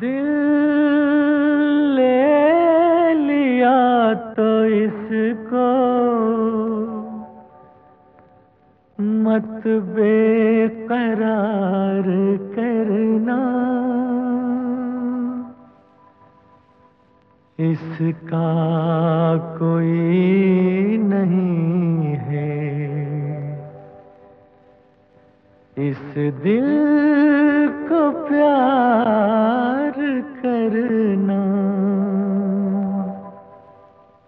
दिल ले लिया तो इसको मत बेकरार करना। इसका कोई नहीं है। इस दिल को प्यार करना।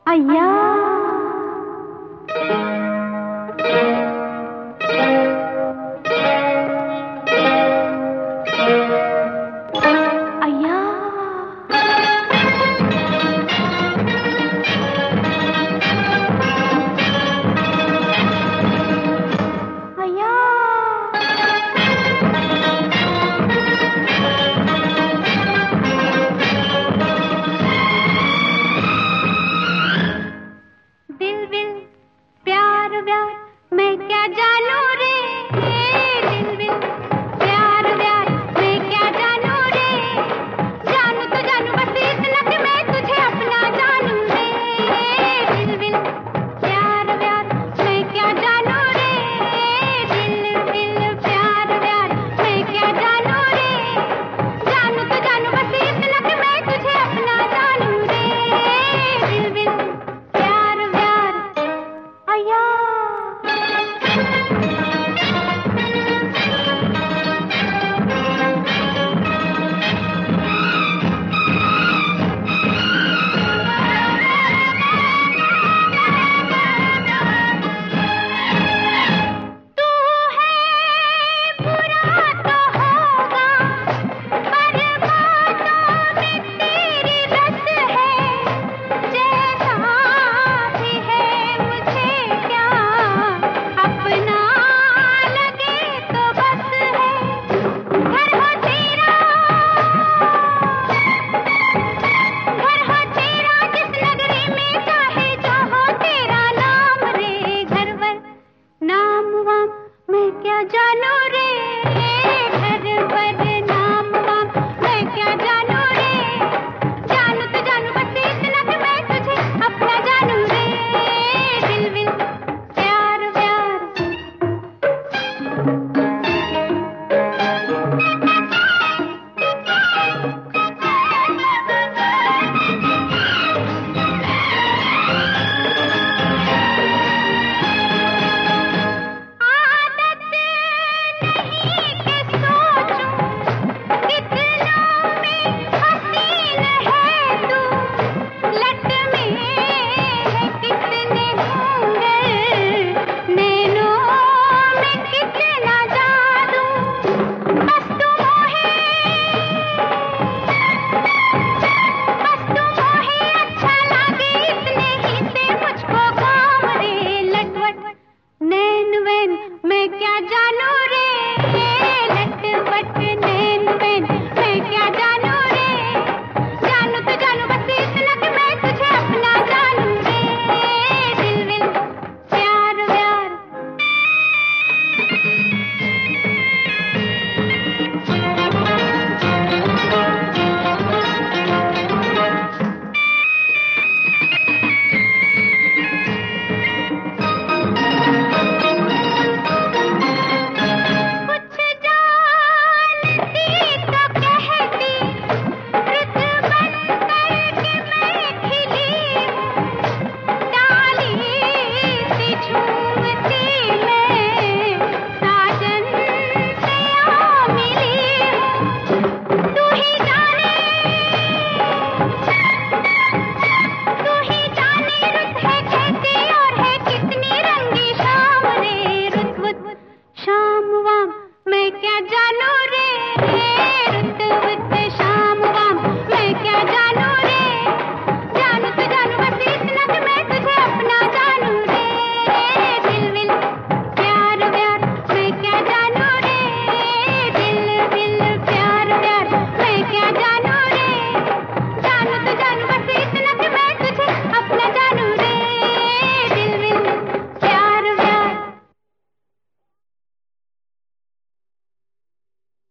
अया